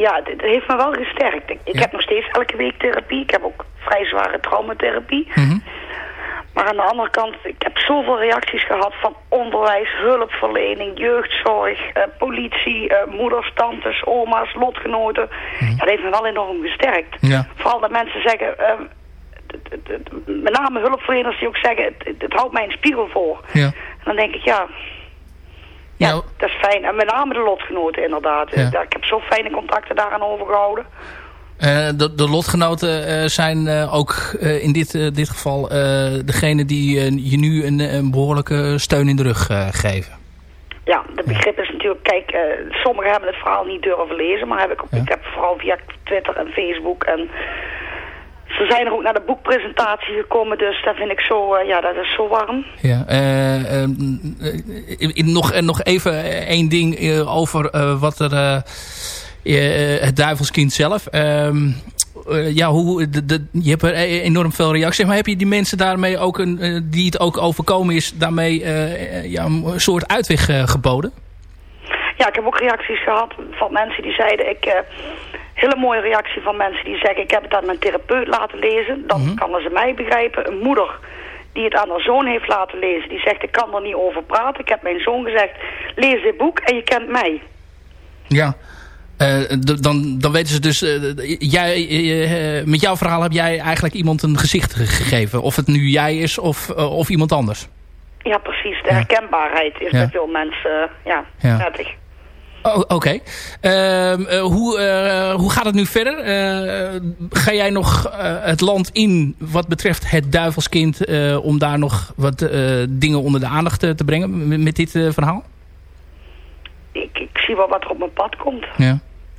S9: Ja, het heeft me wel gesterkt. Ik, ik heb nog steeds elke week therapie. Ik heb ook vrij zware traumatherapie.
S2: Mm
S9: Maar aan de andere kant, ik heb zoveel reacties gehad van onderwijs, hulpverlening, jeugdzorg, eh, politie, uh, moeders, tantes, oma's, lotgenoten.
S2: Mhm.
S9: Dat heeft me wel enorm gesterkt.
S2: Ja.
S9: Vooral dat mensen zeggen, uh, met name hulpverleners die ook zeggen, het, het houdt mij een spiegel voor.
S2: Ja.
S9: En dan denk ik, ja, ja, nou. dat is fijn. En met name de lotgenoten inderdaad. Ja. Ik heb zo fijne contacten daaraan overgehouden.
S2: Uh, de, de, lotgenoten uh, zijn uh, ook in dit, dit geval degene die je nu een, een, behoorlijke steun in de rug geven.
S9: Ja, de begrip is natuurlijk, kijk, sommigen hebben het verhaal niet durven lezen, maar heb ik, ja. ik heb vooral via Twitter en Facebook en ze zijn er ook naar de boekpresentatie gekomen, dus dat vind ik zo, uh, ja, dat is zo warm.
S2: Ja, uh, uh, nog, nog even één ding over wat er, het duivelskind zelf. Ehm, ja, hoe, de, de, je hebt er enorm veel reacties, maar heb je die mensen daarmee ook, een, die het ook overkomen is, daarmee ja, een soort uitweg geboden?
S9: Ja, ik heb ook reacties gehad van mensen die zeiden, ik hele mooie reactie van mensen die zeggen... ik heb het aan mijn therapeut laten lezen. Dan mm kan ze mij begrijpen. Een moeder die het aan haar zoon heeft laten lezen... die zegt, ik kan er niet over praten. Ik heb mijn zoon gezegd, lees dit boek en je kent mij.
S2: Ja, uh, dan, dan weten ze dus... Uh, jij, uh, met jouw verhaal heb jij eigenlijk iemand een gezicht gegeven. Of het nu jij is of, of iemand anders.
S9: Ja, precies. De herkenbaarheid is ja. bij veel mensen ja,
S2: ja.
S9: prettig.
S2: Oh, Oké. Okay. Uh, uh, hoe, uh, hoe gaat het nu verder? ga jij nog het land in wat betreft het duivelskind... om daar nog wat dingen onder de aandacht te brengen met dit verhaal?
S9: Ik, ik, zie wel wat er op mijn pad komt.
S2: Ja.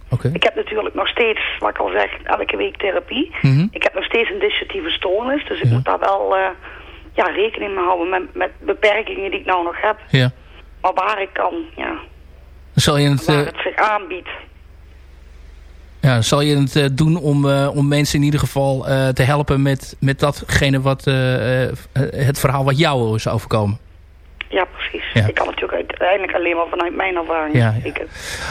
S2: Okay.
S9: Ik heb natuurlijk nog steeds, wat ik al zeg, elke week therapie.
S2: Mm -hmm.
S9: Ik heb nog steeds een dissociatieve stoornis. Dus ik ja. moet daar wel ja, rekening mee houden met, met beperkingen die ik nou nog heb.
S2: Ja.
S9: Maar waar ik kan, ja...
S2: Zal je het,
S9: waar het zich aanbiedt.
S2: Ja, zal je het doen om, om mensen in ieder geval te helpen met, met datgene wat het verhaal wat jou is overkomen?
S9: Ja, precies. Ik kan natuurlijk uiteindelijk alleen maar vanuit mijn ervaring
S2: ja,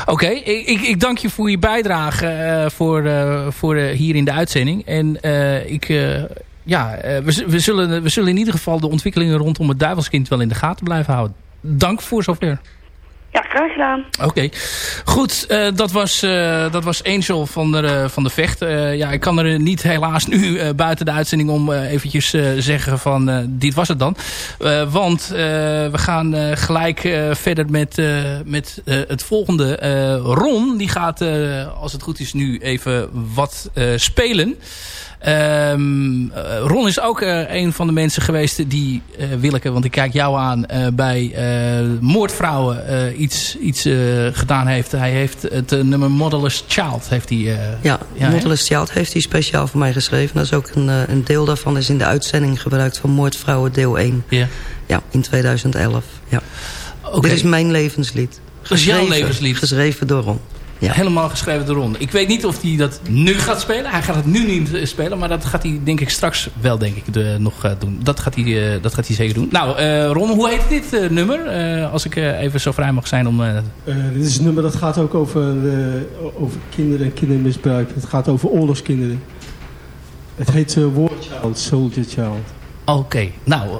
S2: Oké, ik, ik, ik, dank je voor je bijdrage voor, voor hier in de uitzending. En ik ja, we, we, zullen, we zullen in ieder geval de ontwikkelingen rondom het duivelskind wel in de gaten blijven houden. Dank voor zover.
S9: Ja, graag gedaan.
S2: Oké. Goed, uh, dat, was, uh, dat was Angel van de, uh, van de Vecht. ja, ik kan er niet helaas nu buiten de uitzending om eventjes zeggen van dit was het dan. want we gaan gelijk verder met, met het volgende. Ron, die gaat als het goed is nu even wat spelen. Um, Ron is ook uh, een van de mensen geweest die uh, Willeke, want ik kijk jou aan, uh, bij moordvrouwen iets, iets gedaan heeft. Hij heeft het nummer Modelers Child. Heeft hij,
S5: ja, ja, Modelers Child heeft hij speciaal voor mij geschreven. Dat is ook een, een deel daarvan is in de uitzending gebruikt van Moordvrouwen deel 1. Ja, ja in 2011. Ja. Okay. Dit is mijn levenslied.
S2: Geschreven, jouw levenslied.
S5: Geschreven door Ron.
S2: Ja. Helemaal geschreven door Ron. Ik weet niet of hij dat nu gaat spelen. Hij gaat het nu niet spelen. Maar dat gaat hij denk ik straks wel denk ik de, nog uh, doen. Dat gaat, hij, uh, dat gaat hij zeker doen. Nou uh, Ron, hoe heet dit nummer? als ik even zo vrij mag zijn om...
S10: dit is een nummer dat gaat ook over, over kinderen en kindermisbruik. Het gaat over oorlogskinderen. Het heet War Child, Soldier Child.
S2: Oké, okay. nou...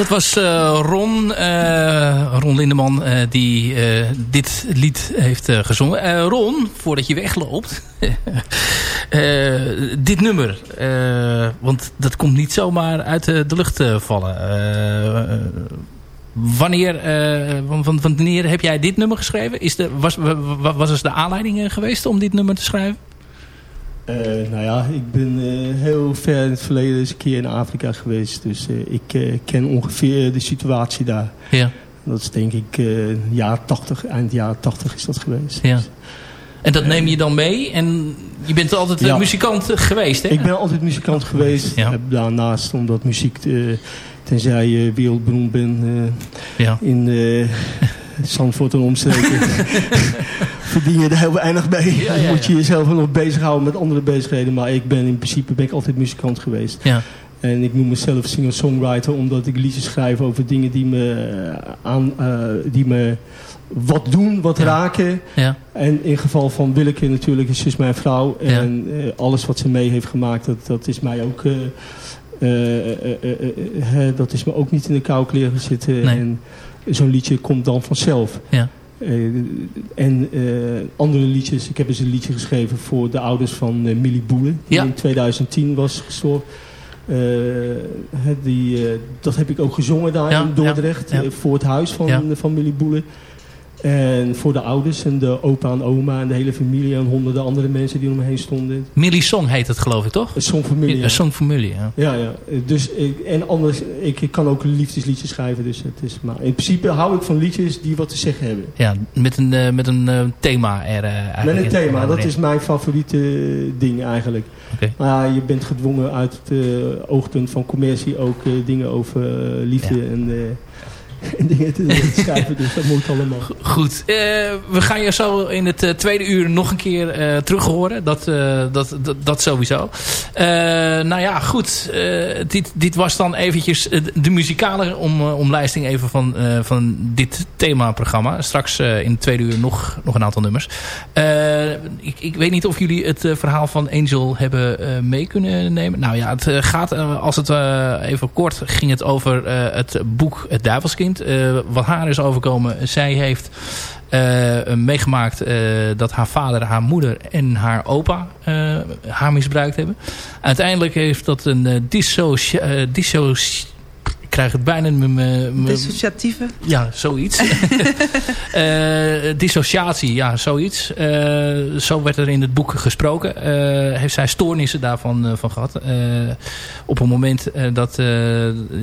S2: dat, was eh, Ron, eh, Ron Lindeman eh, die dit lied heeft gezongen. Ron, voordat je wegloopt, dit nummer, want dat komt niet zomaar uit de, lucht vallen. Wanneer, van, wanneer heb jij dit nummer geschreven? Is de, was, wa- wa- was er de aanleiding geweest om dit nummer te schrijven?
S10: Eh, nou ja, ik ben eh, heel ver in het verleden eens een keer in Afrika geweest. Dus eh, ik ken ongeveer de situatie daar.
S2: Ja.
S10: Dat is denk ik jaar 80, eind jaren 80 is dat geweest.
S2: Ja. En dat neem je dan mee? En je bent altijd
S10: Ja.
S2: muzikant geweest, hè?
S10: Ik ben altijd muzikant geweest.
S2: Ja.
S10: Heb daarnaast, omdat muziek, tenzij je wereldberoemd bent
S2: Ja.
S10: in Zandvoort en omstreken, verdien je er heel weinig mee.
S2: Ja,
S10: Dan
S2: ja,
S10: moet je jezelf nog bezighouden met andere bezigheden. Maar ik ben in principe ben ik altijd muzikant geweest.
S2: Ja.
S10: En ik noem mezelf singer-songwriter omdat ik liedjes schrijf over dingen die me, eh, aan, eh, die me wat doen, wat raken.
S2: Ja.
S10: En in geval van Willeke natuurlijk is dus mijn vrouw. En eh, alles wat ze mee heeft gemaakt, dat, dat is mij ook... dat is me ook niet in de koude kleren zitten.
S2: Nee.
S10: En zo'n liedje komt dan vanzelf.
S2: Ja.
S10: Eh, en eh, andere liedjes. Ik heb eens een liedje geschreven voor de ouders van eh, Millie Boelen. Die
S2: Ja.
S10: in 2010 was gestorven. Die, dat heb ik ook gezongen daar
S2: Ja,
S10: in Dordrecht.
S2: ja,
S10: voor het huis van, van Millie Boelen. En voor de ouders en de opa en oma en de hele familie en honderden andere mensen die om me heen stonden.
S2: Millie Song heet het geloof ik, toch?
S10: Een songfamilie.
S2: Een songfamilie, ja.
S10: Ja, ja. Dus ik, en anders, ik, ik kan ook liefdesliedjes schrijven. Dus het is, maar in principe hou ik van liedjes die wat te zeggen hebben.
S2: Ja, met een, eh, met een eh, thema er eh, eigenlijk.
S10: Met een thema, dat is mijn favoriete ding eigenlijk.
S2: Oké.
S10: Maar je bent gedwongen uit het oogpunt van commercie ook dingen over liefde
S2: Ja.
S10: en, en dingen te, schrijven. Dus dat moet allemaal.
S2: Goed, eh, we gaan je zo in het eh, tweede uur nog een keer eh terug horen. Dat, dat, dat, dat sowieso. Nou ja, goed. dit, dit was dan eventjes de muzikale om, omlijsting even van, van dit themaprogramma. Straks in het tweede uur nog, nog een aantal nummers. Ik, ik weet niet of jullie het verhaal van Angel hebben mee kunnen nemen. Nou ja, het gaat, als het even kort, ging het over het boek Het Duivelskind. Eh, wat haar is overkomen, zij heeft eh, meegemaakt eh, dat haar vader, haar moeder en haar opa haar misbruikt hebben. Uiteindelijk heeft dat een dissocia... dissoci- ik krijg het bijna... mijn-
S6: Dissociatieve.
S2: ja, zoiets. Eh, dissociatie, ja, zoiets. Eh, zo werd er in het boek gesproken. Eh, heeft zij stoornissen daarvan eh, van gehad. Eh, op een moment eh, dat eh,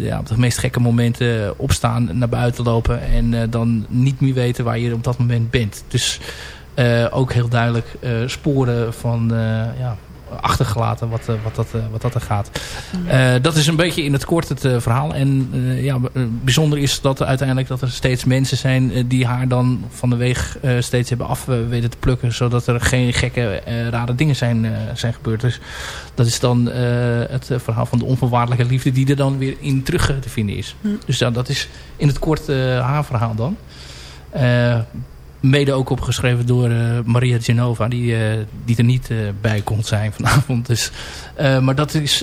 S2: ja, op de meest gekke momenten opstaan, naar buiten lopen... en eh, dan niet meer weten waar je op dat moment bent. Dus eh, ook heel duidelijk eh, sporen van... eh, ja, achtergelaten wat, eh, wat, dat, eh, wat dat er gaat. Eh, dat is een beetje in het kort het verhaal. En ja, bijzonder is dat uiteindelijk dat er steeds mensen zijn die haar dan van de weg eh, steeds hebben af weten te plukken. Zodat er geen gekke, rare dingen zijn, zijn gebeurd. Dus dat is dan het verhaal van de onvoorwaardelijke liefde die er dan weer in terug te vinden is.
S6: Hm.
S2: Dus ja, dat is in het kort haar verhaal dan. Mede ook opgeschreven door eh, Maria Genova, die, eh, die er niet eh, bij kon zijn vanavond. Dus, maar dat is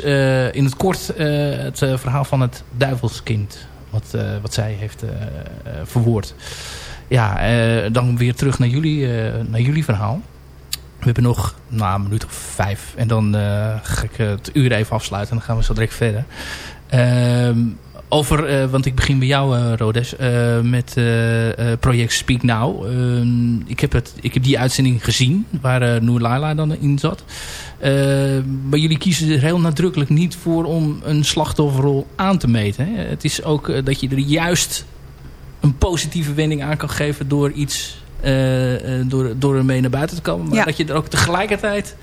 S2: in het kort het verhaal van het duivelskind, wat, wat zij heeft verwoord. Ja, dan weer terug naar jullie, naar jullie verhaal. We hebben nog nou, een minuut of vijf. En dan ga ik het uur even afsluiten. En dan gaan we zo direct verder. Over, uh, want ik begin bij jou, uh, Rodes, uh, met project Speak Now. Ehm, ik, heb het, ik heb die uitzending gezien, waar Noor Laila dan in zat. maar jullie kiezen er heel nadrukkelijk niet voor om een slachtofferrol aan te meten. Hè? Het is ook dat je er juist een positieve wending aan kan geven door iets, door, door ermee naar buiten te komen. Maar ja. dat je er ook tegelijkertijd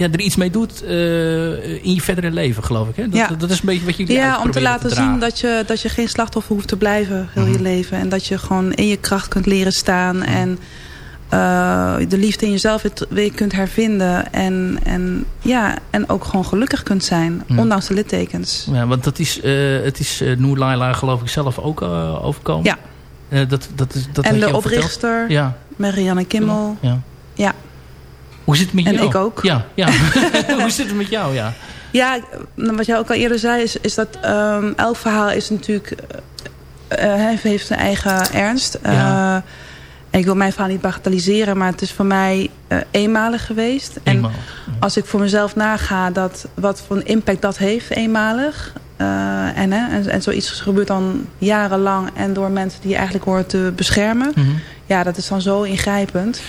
S2: ja, er iets mee doet uh, in je verdere leven, geloof ik. Hè? Dat,
S6: ja.
S2: dat is een beetje wat jullie
S6: Ja, om te laten zien dat je, dat je geen slachtoffer hoeft te blijven heel je mhm. leven. En dat je gewoon in je kracht kunt leren staan. Mhm. En uh, de liefde in jezelf weer kunt hervinden. En, en, ja, en ook gewoon gelukkig kunt zijn. Mhm. Ondanks de littekens.
S2: Ja, want dat is, uh, het is uh, Noor Laila geloof ik zelf ook overkomen.
S6: Ja.
S2: dat, dat is, dat
S6: en de oprichter, ja. Marianne Kimmel. Ja. ja.
S2: Hoe zit het met
S6: en
S2: jou?
S6: En ik ook.
S2: Ja, ja. Hoe zit het met jou? Ja,
S6: ja wat jij ook al eerder zei, is, is dat um, elk verhaal is natuurlijk, uh, heeft zijn eigen ernst. Ja. Uh, ik wil mijn verhaal niet bagatelliseren, maar het is voor mij uh, eenmalig geweest.
S2: Eenmalig.
S6: En als ik voor mezelf naga dat, wat voor een impact dat heeft, eenmalig. En, hè, en, en zoiets gebeurt dan jarenlang en door mensen die je eigenlijk hoort te beschermen. Mm -hmm. Ja, dat is dan zo ingrijpend.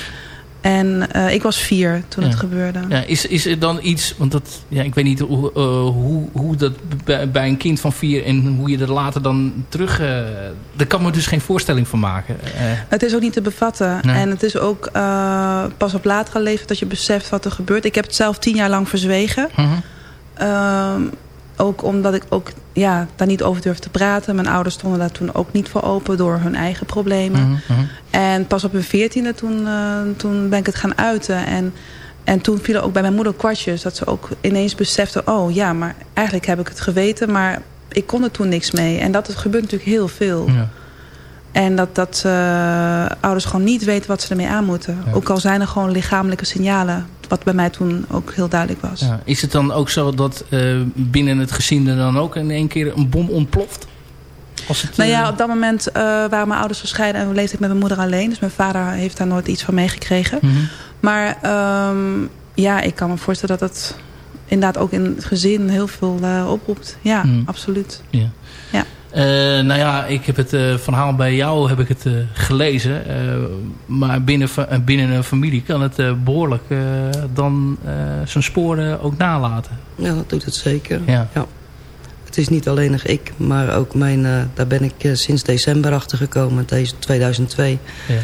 S6: En uh, ik was vier toen
S2: ja.
S6: het gebeurde.
S2: Ja, is, is er dan iets, want dat, ja, ik weet niet hoe, uh, hoe, hoe dat bij, een kind van vier en hoe je er later dan terug... Uh, daar kan me dus geen voorstelling van maken.
S6: Het is ook niet te bevatten. Nee. En het is ook pas op latere leeftijd dat je beseft wat er gebeurt. Ik heb het zelf tien jaar lang verzwegen. -huh. Ook omdat ik ook ja, daar niet over durfde te praten. Mijn ouders stonden daar toen ook niet voor open door hun eigen problemen.
S2: Mm -hmm.
S6: En pas op hun veertiende toen, uh, toen ben ik het gaan uiten. En, en toen vielen ook bij mijn moeder kwartjes. Dat ze ook ineens besefte, oh ja, maar eigenlijk heb ik het geweten. Maar ik kon er toen niks mee. En dat gebeurt natuurlijk heel veel.
S2: Ja.
S6: En dat, dat uh, ouders gewoon niet weten wat ze ermee aan moeten. Ja. Ook al zijn er gewoon lichamelijke signalen. Wat bij mij toen ook heel duidelijk was.
S2: Ja. Is het dan ook zo dat uh, binnen het gezin er dan ook in één keer een bom ontploft?
S6: Als het, nou ja, op dat moment uh, waren mijn ouders gescheiden en leefde ik met mijn moeder alleen. Dus mijn vader heeft daar nooit iets van meegekregen.
S2: Mm -hmm.
S6: Maar um, ja, ik kan me voorstellen dat het inderdaad ook in het gezin heel veel oproept. Ja, mm. absoluut.
S2: Ja.
S6: ja.
S2: Uh, nou ja, ik heb het uh, verhaal bij jou heb ik het uh, gelezen. maar binnen, binnen een familie kan het behoorlijk dan zijn sporen ook nalaten.
S5: Ja, dat doet het zeker.
S2: Ja.
S5: ja. Het is niet alleen nog ik, maar ook mijn... daar ben ik sinds december achter gekomen, deze 2002.
S2: Ja.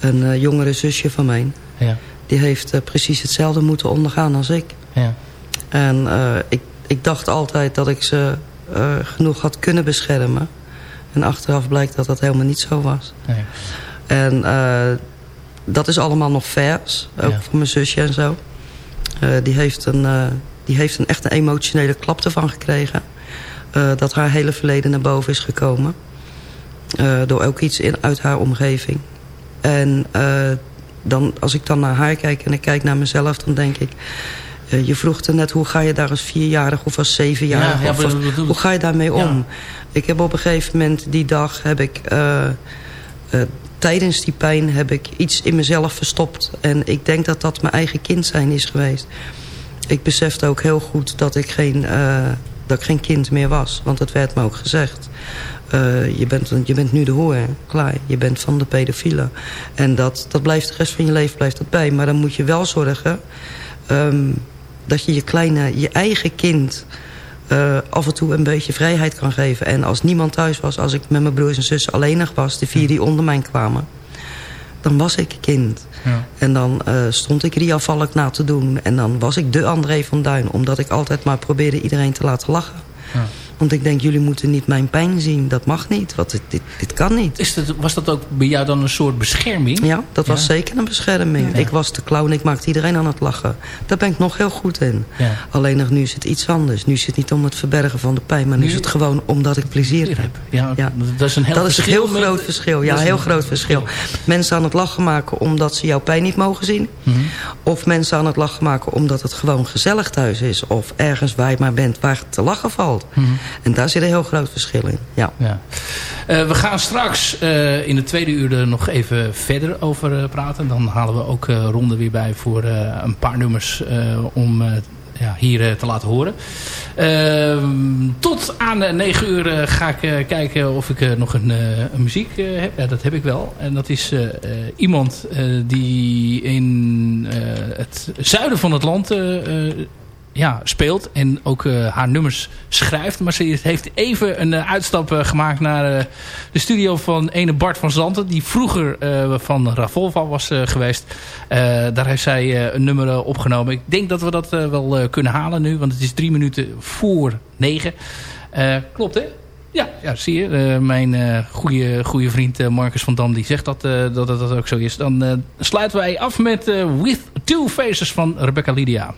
S5: Een jongere zusje van mij.
S2: Ja.
S5: Die heeft precies hetzelfde moeten ondergaan als ik.
S2: Ja.
S5: En ik, ik dacht altijd dat ik ze... Uh, genoeg had kunnen beschermen. En achteraf blijkt dat dat helemaal niet zo was.
S2: Nee.
S5: En uh, dat is allemaal nog vers. Ook
S2: ja.
S5: voor mijn zusje en zo. Uh, die, heeft een, die heeft een echt een emotionele klap ervan gekregen. dat haar hele verleden naar boven is gekomen. door ook iets in, uit haar omgeving. En dan, als ik dan naar haar kijk en ik kijk naar mezelf... dan denk ik... Uh, je vroeg er net, hoe ga je daar als vierjarig of als zevenjarig...
S2: Ja, ja,
S5: of hoe ga je daarmee om?
S2: Ja.
S5: Ik heb op een gegeven moment die dag... heb ik uh, uh, tijdens die pijn heb ik iets in mezelf verstopt. En ik denk dat dat mijn eigen kind zijn is geweest. Ik besefte ook heel goed dat ik geen, dat ik geen kind meer was. Want het werd me ook gezegd. je, bent, je bent nu de hoer, klaar. Je bent van de pedofielen. En dat, dat blijft de rest van je leven blijft dat bij. Maar dan moet je wel zorgen... Um, dat je je kleine, je eigen kind uh, af en toe een beetje vrijheid kan geven. En als niemand thuis was, als ik met mijn broers en zussen alleenig was... de vier die onder mij kwamen, dan was ik kind.
S2: Ja.
S5: En dan uh, stond ik Ria Valk na te doen. En dan was ik de André van Duin. Omdat ik altijd maar probeerde iedereen te laten lachen.
S2: Ja.
S5: Want ik denk, jullie moeten niet mijn pijn zien. Dat mag niet, want dit, dit, dit kan niet.
S2: Is dat, was dat ook bij jou dan een soort bescherming?
S5: Ja, dat was zeker een bescherming. Ja. Ik was de clown, ik maakte iedereen aan het lachen. Daar ben ik nog heel goed in.
S2: Ja.
S5: Alleen nog nu is het iets anders. Nu is het niet om het verbergen van de pijn, maar nu, nu is het gewoon omdat ik plezier heb.
S2: Ja, dat is een heel,
S5: dat is een heel groot verschil. Ja, heel groot verschil. Mensen aan het lachen maken omdat ze jouw pijn niet mogen zien.
S2: Mm -hmm.
S5: Of mensen aan het lachen maken omdat het gewoon gezellig thuis is. Of ergens waar je maar bent waar het te lachen valt.
S2: Mm -hmm.
S5: En daar zit een heel groot verschil in. Ja.
S7: ja. Uh, we gaan straks uh, in de tweede uur er nog even verder over uh, praten. Dan halen we ook Ronde weer bij voor een paar nummers om ja, hier te laten horen. Ehm, tot aan 9 uur ga ik kijken of ik nog een, een muziek heb. Ja, dat heb ik wel. En dat is iemand die in het zuiden van het land ja, speelt en ook uh, haar nummers schrijft. Maar ze heeft even een uh, uitstap uh, gemaakt naar de studio van ene Bart van Zanten. Die vroeger van Ravolva was geweest. daar heeft zij een nummer opgenomen. Ik denk dat we dat wel kunnen halen nu. Want het is drie minuten voor negen. klopt hè? Ja, ja, zie je. mijn goede, goede vriend Marcus van Dam die zegt dat, dat dat ook zo is. Dan sluiten wij af met With Two Faces van Rebecca Lydia.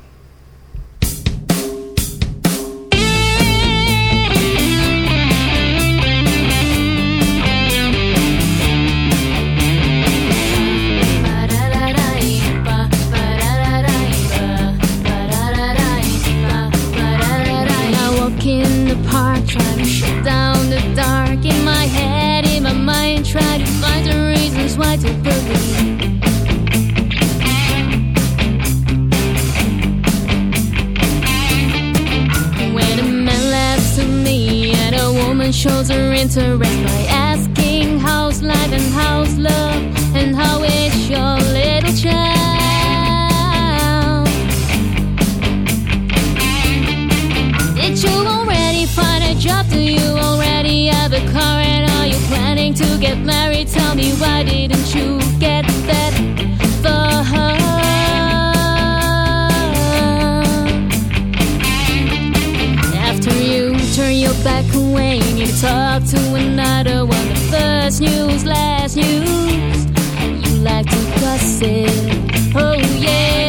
S7: in the park, trying to shut down the dark. In my head, in my mind, trying to find the reasons why to believe. When a man laughs at me and a woman shows her interest. Why didn't you get that for her? After you turn your back away you talk to another one. First news, last news. You like to gossip. Oh, yeah.